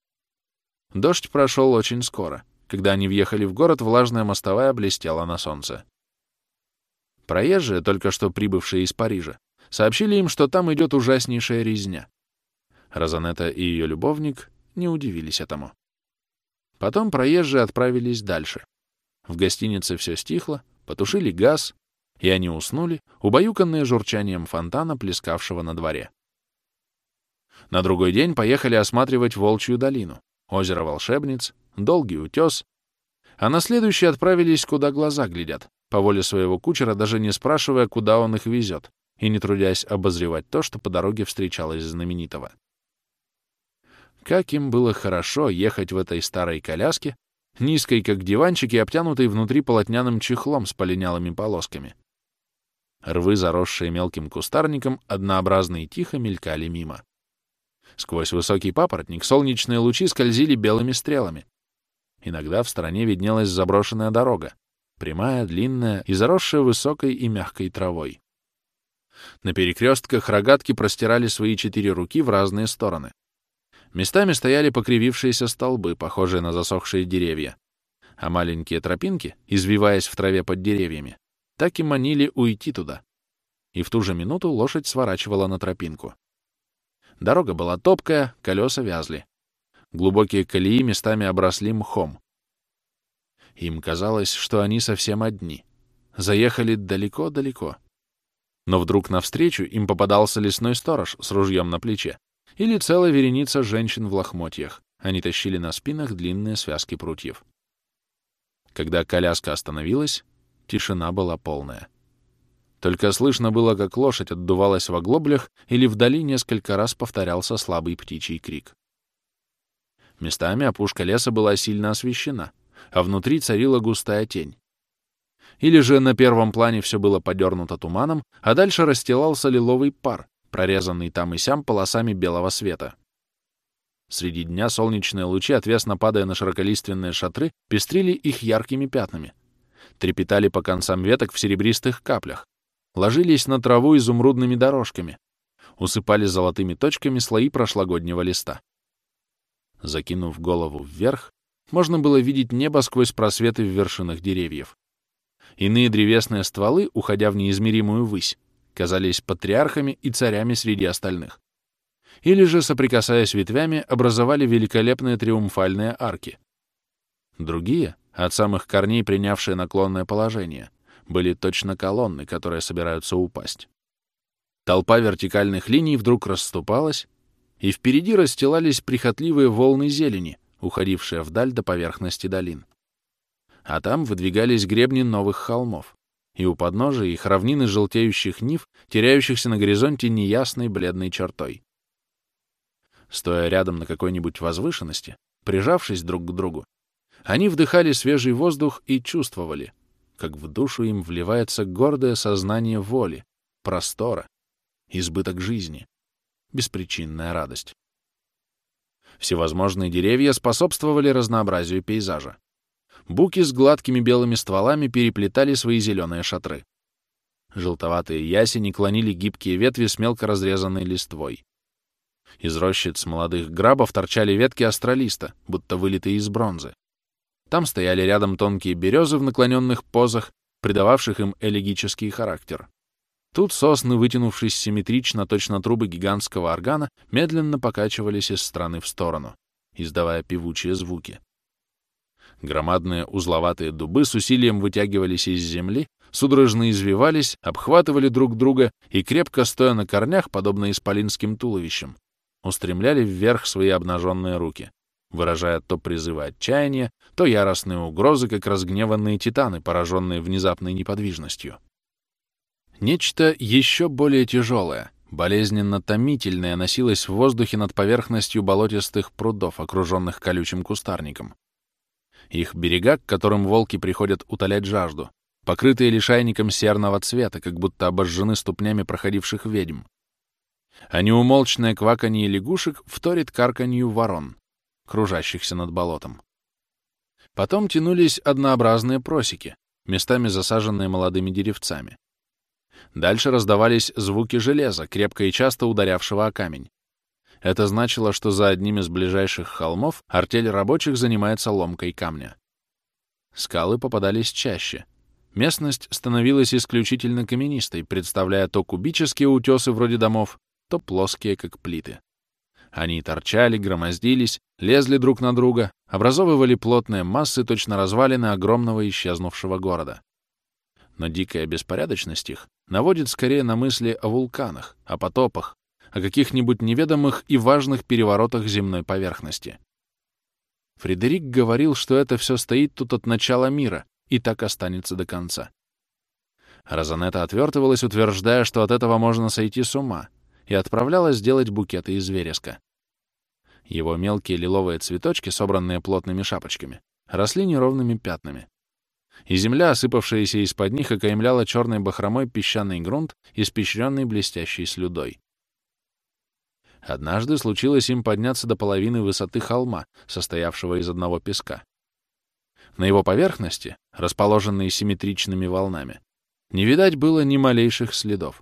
Дождь прошел очень скоро. Когда они въехали в город, влажная мостовая блестела на солнце. Проезжие, только что прибывшие из Парижа, сообщили им, что там идет ужаснейшая резня. Розанетта и ее любовник не удивились этому. Потом проезжие отправились дальше. В гостинице все стихло, потушили газ, и они уснули, убаюканные журчанием фонтана, плескавшего на дворе. На другой день поехали осматривать Волчью долину, озеро Волшебниц, Долгий утес, а на следующий отправились, куда глаза глядят, по воле своего кучера, даже не спрашивая, куда он их везет, и не трудясь обозревать то, что по дороге встречалось знаменитого. Как им было хорошо ехать в этой старой коляске, низкой, как диванчик, и обтянутой внутри полотняным чехлом с полинялыми полосками. Рвы, заросшие мелким кустарником, однообразно и тихо мелькали мимо. Сквозь высокий папоротник солнечные лучи скользили белыми стрелами. Иногда в стороне виднелась заброшенная дорога, прямая, длинная и заросшая высокой и мягкой травой. На перекрестках рогатки простирали свои четыре руки в разные стороны. Местами стояли покривившиеся столбы, похожие на засохшие деревья, а маленькие тропинки, извиваясь в траве под деревьями, так и манили уйти туда. И в ту же минуту лошадь сворачивала на тропинку. Дорога была топкая, колеса вязли. Глубокие колеи местами обросли мхом. Им казалось, что они совсем одни. Заехали далеко-далеко. Но вдруг навстречу им попадался лесной сторож с ружьем на плече или целая вереница женщин в лохмотьях. Они тащили на спинах длинные связки прутьев. Когда коляска остановилась, тишина была полная. Только слышно было, как лошадь отдувалась в оглоблях или вдали несколько раз повторялся слабый птичий крик. Местами опушка леса была сильно освещена, а внутри царила густая тень. Или же на первом плане все было подернуто туманом, а дальше расстилался лиловый пар, прорезанный там и сям полосами белого света. Среди дня солнечные лучи, отвесно падая на широколиственные шатры, пестрили их яркими пятнами, трепетали по концам веток в серебристых каплях, ложились на траву изумрудными дорожками, усыпали золотыми точками слои прошлогоднего листа. Закинув голову вверх, можно было видеть небо сквозь просветы в вершинах деревьев. Иные древесные стволы, уходя в неизмеримую высь, казались патриархами и царями среди остальных. Или же, соприкасаясь ветвями, образовали великолепные триумфальные арки. Другие, от самых корней принявшие наклонное положение, были точно колонны, которые собираются упасть. Толпа вертикальных линий вдруг расступалась, и впереди расстилались прихотливые волны зелени, уходившие вдаль до поверхности долин. А там выдвигались гребни новых холмов, и у подножия их равнины желтеющих нив, теряющихся на горизонте неясной бледной чертой. Стоя рядом на какой-нибудь возвышенности, прижавшись друг к другу, они вдыхали свежий воздух и чувствовали, как в душу им вливается гордое сознание воли, простора, избыток жизни, беспричинная радость. Всевозможные деревья способствовали разнообразию пейзажа. Буки с гладкими белыми стволами переплетали свои зеленые шатры. Желтоватые ясени клонили гибкие ветви с мелко разрезанной листвой. Из рощиц молодых грабов торчали ветки астролиста, будто вылитые из бронзы. Там стояли рядом тонкие березы в наклоненных позах, придававших им элегический характер. Тут сосны, вытянувшись симметрично, точно трубы гигантского органа, медленно покачивались из стороны в сторону, издавая певучие звуки. Громадные узловатые дубы с усилием вытягивались из земли, судорожно извивались, обхватывали друг друга и, крепко стоя на корнях, подобно исполинским туловищам, устремляли вверх свои обнаженные руки, выражая то призывы отчаяния, то яростные угрозы, как разгневанные титаны, пораженные внезапной неподвижностью. Нечто еще более тяжелое, болезненно томительное носилось в воздухе над поверхностью болотистых прудов, окруженных колючим кустарником. Их берега, к которым волки приходят утолять жажду, покрытые лишайником серного цвета, как будто обожжены ступнями проходивших ведьм. А неумолчное кваканье лягушек вторит карканью ворон, кружащихся над болотом. Потом тянулись однообразные просеки, местами засаженные молодыми деревцами. Дальше раздавались звуки железа, крепко и часто ударявшего о камень. Это значило, что за одним из ближайших холмов артель рабочих занимается ломкой камня. Скалы попадались чаще. Местность становилась исключительно каменистой, представляя то кубические утесы вроде домов, то плоские, как плиты. Они торчали, громоздились, лезли друг на друга, образовывали плотные массы, точно развалины огромного исчезнувшего города. Но дикая беспорядочность их наводит скорее на мысли о вулканах, о потопах, о каких-нибудь неведомых и важных переворотах земной поверхности. Фредерик говорил, что это все стоит тут от начала мира и так останется до конца. Розанетта отвертывалась, утверждая, что от этого можно сойти с ума, и отправлялась делать букеты из вереска. Его мелкие лиловые цветочки, собранные плотными шапочками, росли неровными пятнами. И земля, осыпавшаяся из-под них, окаймляла черной бахромой песчаный грунт, испещренный блестящей слюдой. Однажды случилось им подняться до половины высоты холма, состоявшего из одного песка. На его поверхности, расположенной симметричными волнами, не видать было ни малейших следов.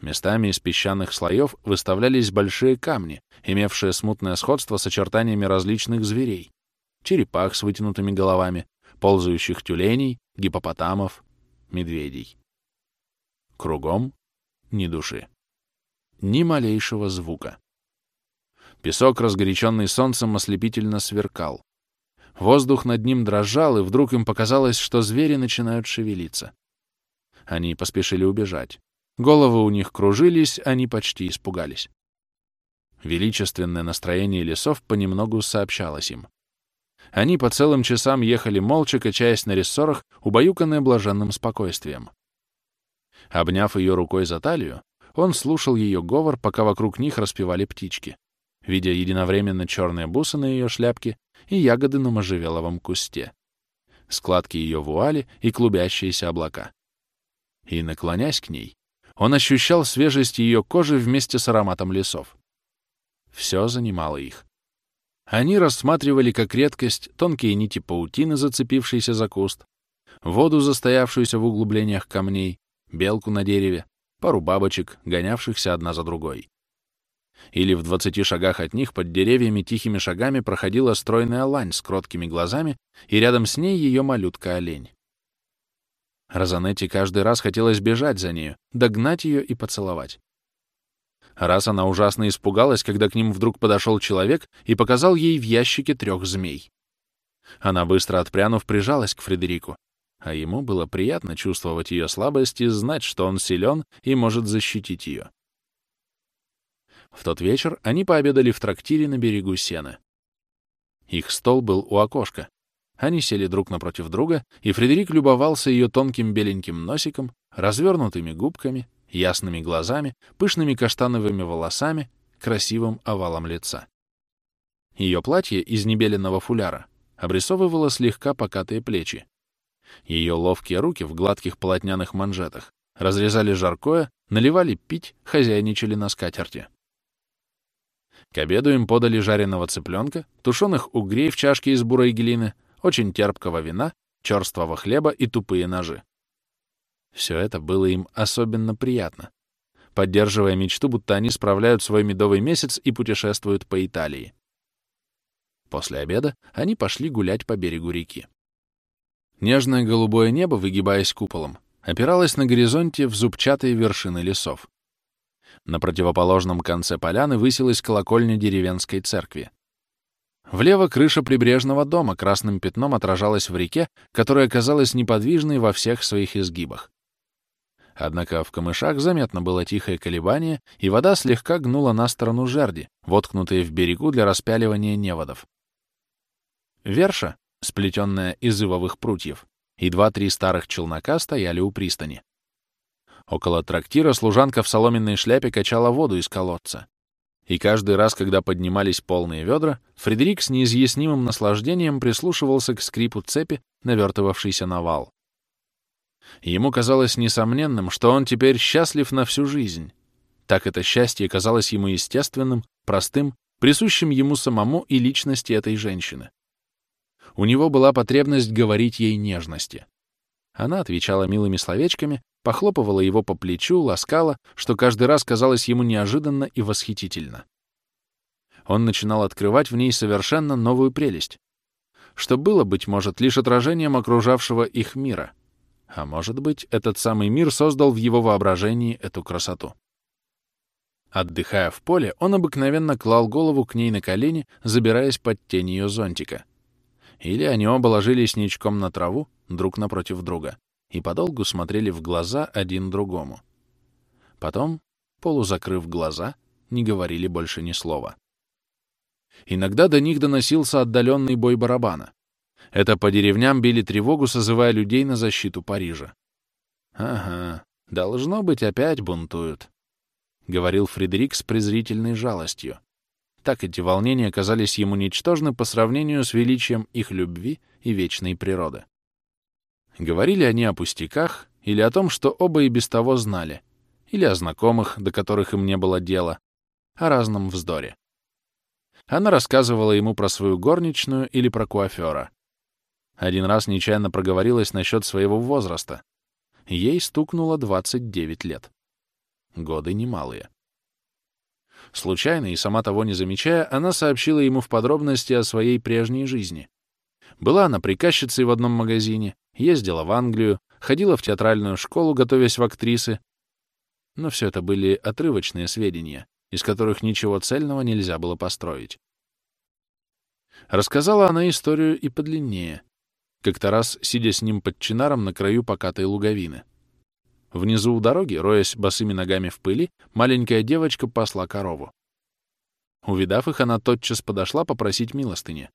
Местами из песчаных слоев выставлялись большие камни, имевшие смутное сходство с очертаниями различных зверей, черепах с вытянутыми головами, ползающих тюленей, гипопотамов, медведей. Кругом ни души. Ни малейшего звука. Песок, разгоряченный солнцем, ослепительно сверкал. Воздух над ним дрожал, и вдруг им показалось, что звери начинают шевелиться. Они поспешили убежать. Головы у них кружились, они почти испугались. Величественное настроение лесов понемногу сообщалось им. Они по целым часам ехали молча, качаясь на рессорах, убаюканные блаженным спокойствием. Обняв ее рукой за талию, он слушал ее говор, пока вокруг них распевали птички, видя единовременно черные бусы на ее шляпке и ягоды на можжевеловом кусте, складки ее вуали и клубящиеся облака. И, наклонясь к ней, он ощущал свежесть ее кожи вместе с ароматом лесов. Все занимало их. Они рассматривали как редкость тонкие нити паутины, зацепившиеся за куст, воду, застоявшуюся в углублениях камней, белку на дереве, пару бабочек, гонявшихся одна за другой. Или в двадцати шагах от них под деревьями тихими шагами проходила стройная лань с кроткими глазами, и рядом с ней ее малютка-олень. Розанетте каждый раз хотелось бежать за нею, догнать ее и поцеловать. Раз она ужасно испугалась, когда к ним вдруг подошел человек и показал ей в ящике трех змей. Она, быстро отпрянув, прижалась к Фредерику, а ему было приятно чувствовать ее слабость и знать, что он силен и может защитить ее. В тот вечер они пообедали в трактире на берегу Сены. Их стол был у окошка, они сели друг напротив друга, и Фредерик любовался ее тонким беленьким носиком, развернутыми губками, ясными глазами, пышными каштановыми волосами, красивым овалом лица. Ее платье из небеленного фуляра обрисовывало слегка покатые плечи. Ее ловкие руки в гладких полотняных манжетах разрезали жаркое, наливали пить, хозяйничали на скатерти. К обеду им подали жареного цыпленка, тушеных угрей в чашке из бурой глины, очень терпкого вина, черствого хлеба и тупые ножи. Все это было им особенно приятно, поддерживая мечту, будто они справляют свой медовый месяц и путешествуют по Италии. После обеда они пошли гулять по берегу реки. Нежное голубое небо, выгибаясь куполом, опиралось на горизонте в зубчатые вершины лесов. На противоположном конце поляны высилась колокольня деревенской церкви. Влево крыша прибрежного дома красным пятном отражалась в реке, которая казалась неподвижной во всех своих изгибах. Однако в камышах заметно было тихое колебание, и вода слегка гнула на сторону жерди, воткнутые в берегу для распяливания неводов. Верша, сплетенная из ивовых прутьев, и два-три старых челнока стояли у пристани. Около трактира служанка в соломенной шляпе качала воду из колодца. И каждый раз, когда поднимались полные ведра, Фредерик с неизъяснимым наслаждением прислушивался к скрипу цепи, навертывавшейся на вал. Ему казалось несомненным, что он теперь счастлив на всю жизнь. Так это счастье казалось ему естественным, простым, присущим ему самому и личности этой женщины. У него была потребность говорить ей нежности. Она отвечала милыми словечками, похлопывала его по плечу, ласкала, что каждый раз казалось ему неожиданно и восхитительно. Он начинал открывать в ней совершенно новую прелесть, что было, быть может, лишь отражением окружавшего их мира. А может быть, этот самый мир создал в его воображении эту красоту. Отдыхая в поле, он обыкновенно клал голову к ней на колени, забираясь под тень ее зонтика. Или они оба ложились ничком на траву, друг напротив друга, и подолгу смотрели в глаза один другому. Потом, полузакрыв глаза, не говорили больше ни слова. Иногда до них доносился отдаленный бой барабана. Это по деревням били тревогу, созывая людей на защиту Парижа. «Ага, должно быть, опять бунтуют», — говорил Фредерик с презрительной жалостью. Так эти волнения казались ему ничтожны по сравнению с величием их любви и вечной природы. Говорили они о пустяках или о том, что оба и без того знали, или о знакомых, до которых им не было дела, о разном вздоре. Она рассказывала ему про свою горничную или про куафера. Один раз нечаянно проговорилась насчет своего возраста. Ей стукнуло 29 лет. Годы немалые. Случайно и сама того не замечая, она сообщила ему в подробности о своей прежней жизни. Была она приказчицей в одном магазине, ездила в Англию, ходила в театральную школу, готовясь в актрисы. Но все это были отрывочные сведения из которых ничего цельного нельзя было построить. Рассказала она историю и подлиннее. Как-то раз, сидя с ним под чинаром на краю покатой луговины. Внизу у дороги, роясь босыми ногами в пыли, маленькая девочка пасла корову. Увидав их, она тотчас подошла попросить милостыни.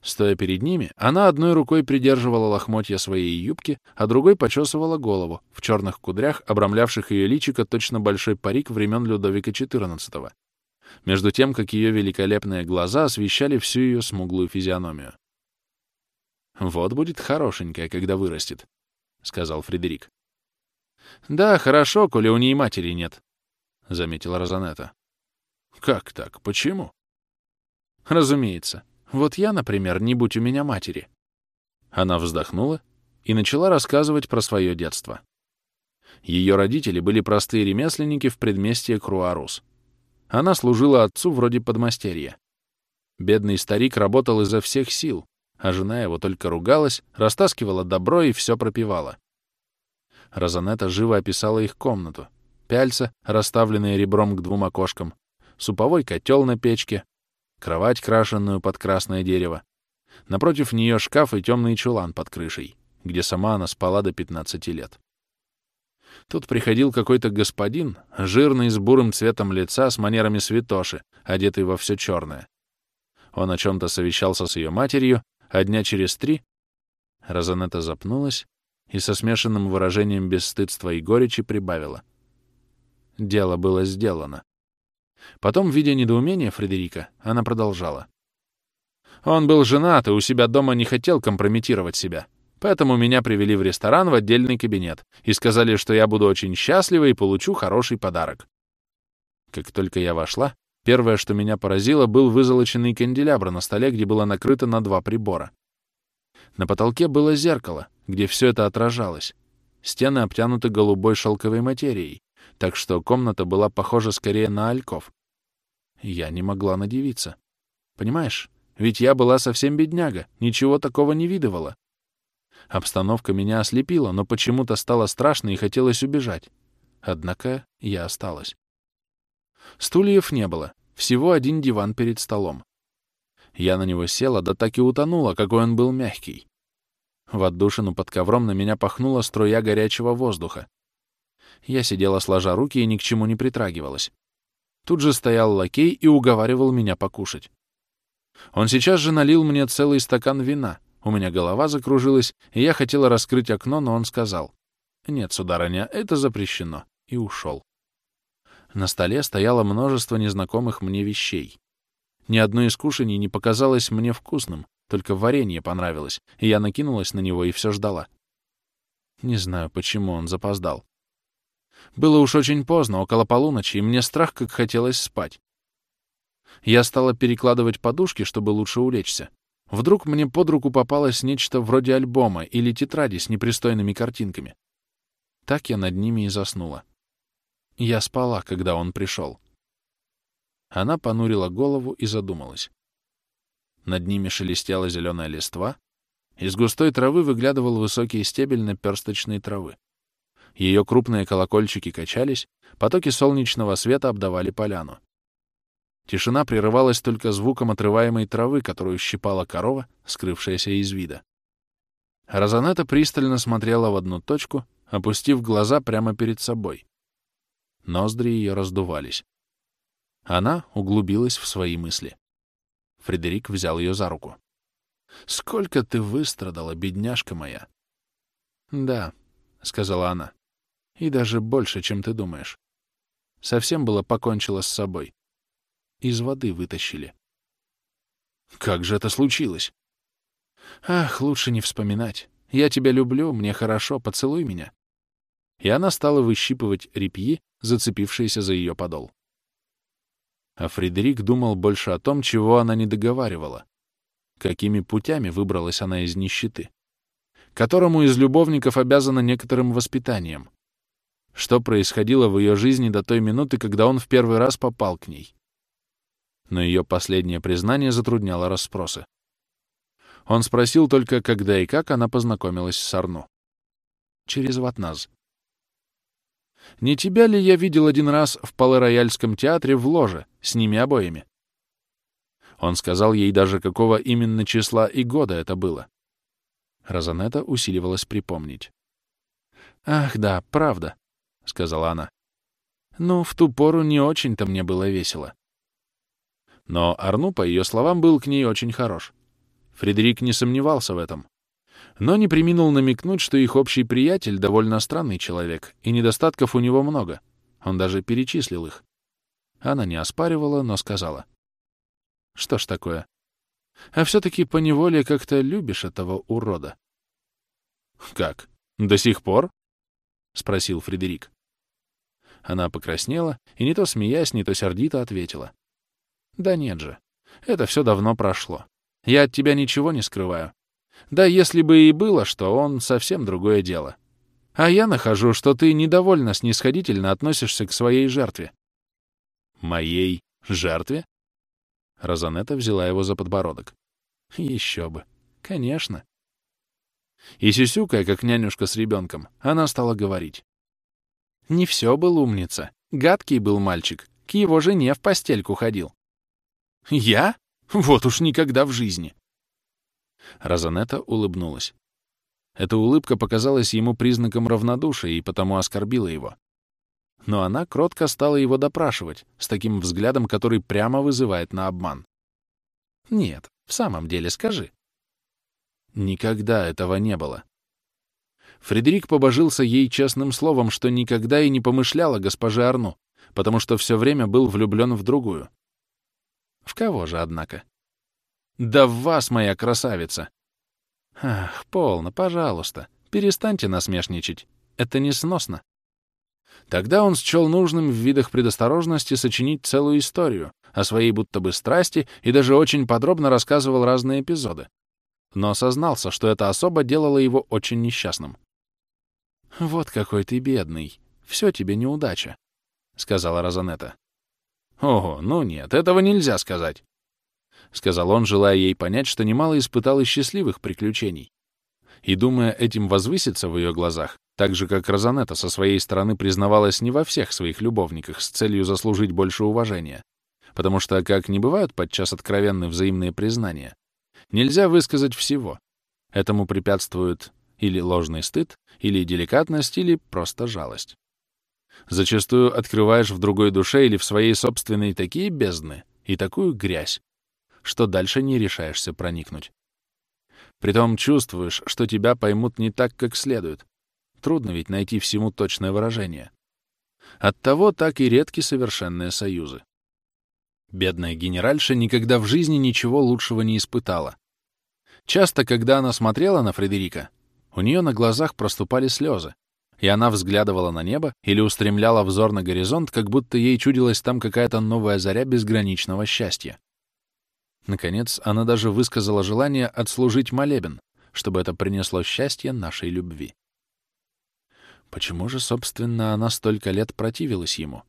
Стоя перед ними, она одной рукой придерживала лохмотья своей юбки, а другой почесывала голову, в черных кудрях, обрамлявших ее личико точно большой парик времен Людовика XIV, между тем, как ее великолепные глаза освещали всю ее смуглую физиономию. «Вот будет хорошенькая, когда вырастет», — сказал Фредерик. «Да, хорошо, коли у ней матери нет», — заметила Розанетта. «Как так? Почему?» «Разумеется. Вот я, например, не будь у меня матери. Она вздохнула и начала рассказывать про свое детство. Ее родители были простые ремесленники в предместье Круарус. Она служила отцу вроде подмастерья. Бедный старик работал изо всех сил, а жена его только ругалась, растаскивала добро и все пропивала. Розанетта живо описала их комнату. Пяльца, расставленные ребром к двум окошкам, суповой котел на печке, кровать, крашенную под красное дерево. Напротив нее шкаф и темный чулан под крышей, где сама она спала до 15 лет. Тут приходил какой-то господин, жирный, с бурым цветом лица, с манерами святоши, одетый во все черное. Он о чем-то совещался с ее матерью, а дня через три Розанетта запнулась и со смешанным выражением бесстыдства и горечи прибавила. Дело было сделано. Потом, видя недоумение Фредерика, она продолжала. Он был женат и у себя дома не хотел компрометировать себя. Поэтому меня привели в ресторан в отдельный кабинет и сказали, что я буду очень счастлива и получу хороший подарок. Как только я вошла, первое, что меня поразило, был вызолоченный канделябр на столе, где было накрыто на два прибора. На потолке было зеркало, где все это отражалось. Стены обтянуты голубой шелковой материей, так что комната была похожа скорее на альков. Я не могла надевиться. Понимаешь, ведь я была совсем бедняга, ничего такого не видывала. Обстановка меня ослепила, но почему-то стало страшно и хотелось убежать. Однако я осталась. Стульев не было, всего один диван перед столом. Я на него села, да так и утонула, какой он был мягкий. В отдушину под ковром на меня пахнула струя горячего воздуха. Я сидела сложа руки и ни к чему не притрагивалась. Тут же стоял лакей и уговаривал меня покушать. Он сейчас же налил мне целый стакан вина. У меня голова закружилась, и я хотела раскрыть окно, но он сказал, «Нет, сударыня, это запрещено», и ушел. На столе стояло множество незнакомых мне вещей. Ни одно из кушаний не показалось мне вкусным, только варенье понравилось, и я накинулась на него и все ждала. Не знаю, почему он запоздал. Было уж очень поздно, около полуночи, и мне страх как хотелось спать. Я стала перекладывать подушки, чтобы лучше улечься. Вдруг мне под руку попалось нечто вроде альбома или тетради с непристойными картинками. Так я над ними и заснула. Я спала, когда он пришел. Она понурила голову и задумалась. Над ними шелестела зеленая листва, из густой травы выглядывал высокий стебель наперсточной травы. Ее крупные колокольчики качались, потоки солнечного света обдавали поляну. Тишина прерывалась только звуком отрываемой травы, которую щипала корова, скрывшаяся из вида. Розанетта пристально смотрела в одну точку, опустив глаза прямо перед собой. Ноздри ее раздувались. Она углубилась в свои мысли. Фредерик взял ее за руку. «Сколько ты выстрадала, бедняжка моя!» «Да», — сказала она, — «и даже больше, чем ты думаешь. Совсем было покончила с собой. Из воды вытащили». «Как же это случилось?» «Ах, лучше не вспоминать. Я тебя люблю, мне хорошо, поцелуй меня». И она стала выщипывать репьи, зацепившиеся за ее подол. А Фредерик думал больше о том, чего она не договаривала. Какими путями выбралась она из нищеты? Которому из любовников обязана некоторым воспитанием? Что происходило в ее жизни до той минуты, когда он в первый раз попал к ней? Но ее последнее признание затрудняло расспросы. Он спросил только, когда и как она познакомилась с Арну. Через Ватназ. «Не тебя ли я видел один раз в Пале-Рояльском театре в ложе, с ними обоими?» Он сказал ей даже, какого именно числа и года это было. Розанетта усиливалась припомнить. «Ах, да, правда», — сказала она. «Ну, в ту пору не очень-то мне было весело». Но Арну, по ее словам, был к ней очень хорош. Фредерик не сомневался в этом. Но не приминул намекнуть, что их общий приятель довольно странный человек, и недостатков у него много. Он даже перечислил их. Она не оспаривала, но сказала. «Что ж такое? А все-таки поневоле как-то любишь этого урода». «Как? До сих пор?» — спросил Фредерик. Она покраснела и не то смеясь, не то сердито ответила. «Да нет же, это все давно прошло. Я от тебя ничего не скрываю. Да если бы и было, что он совсем другое дело. А я нахожу, что ты недовольно снисходительно относишься к своей жертве». «Моей жертве?» Розанетта взяла его за подбородок. «Еще бы. Конечно». И сюсюкая, как нянюшка с ребенком, она стала говорить. «Не все был умница. Гадкий был мальчик. К его жене в постельку ходил». «Я? Вот уж никогда в жизни!» Розанетта улыбнулась. Эта улыбка показалась ему признаком равнодушия и потому оскорбила его. Но она кротко стала его допрашивать, с таким взглядом, который прямо вызывает на обман. «Нет, в самом деле скажи». Никогда этого не было. Фредерик побожился ей честным словом, что никогда и не помышлял о госпоже Арну, потому что все время был влюблен в другую. В кого же, однако? Да в вас, моя красавица! Ах, полно, пожалуйста, перестаньте насмешничать. Это несносно. Тогда он счел нужным в видах предосторожности сочинить целую историю о своей будто бы страсти и даже очень подробно рассказывал разные эпизоды. Но осознался, что эта особа делала его очень несчастным. «Вот какой ты бедный. Все тебе неудача», — сказала Розанетта. «Ого, ну нет, этого нельзя сказать», — сказал он, желая ей понять, что немало испытал и счастливых приключений. И, думая этим возвыситься в ее глазах, так же, как Розанетта со своей стороны признавалась не во всех своих любовниках с целью заслужить больше уважения, потому что, как не бывают подчас откровенны взаимные признания, нельзя высказать всего. Этому препятствуют или ложный стыд, или деликатность, или просто жалость. Зачастую открываешь в другой душе или в своей собственной такие бездны и такую грязь, что дальше не решаешься проникнуть. Притом чувствуешь, что тебя поймут не так, как следует. Трудно ведь найти всему точное выражение. Оттого так и редки совершенные союзы. Бедная генеральша никогда в жизни ничего лучшего не испытала. Часто, когда она смотрела на Фредерика, у нее на глазах проступали слезы, и она взглядывала на небо или устремляла взор на горизонт, как будто ей чудилась там какая-то новая заря безграничного счастья. Наконец, она даже высказала желание отслужить молебен, чтобы это принесло счастье нашей любви. Почему же, собственно, она столько лет противилась ему?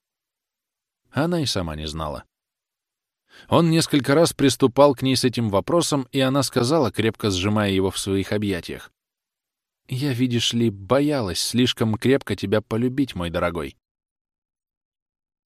Она и сама не знала. Он несколько раз приступал к ней с этим вопросом, и она сказала, крепко сжимая его в своих объятиях. Я, видишь ли, боялась слишком крепко тебя полюбить, мой дорогой.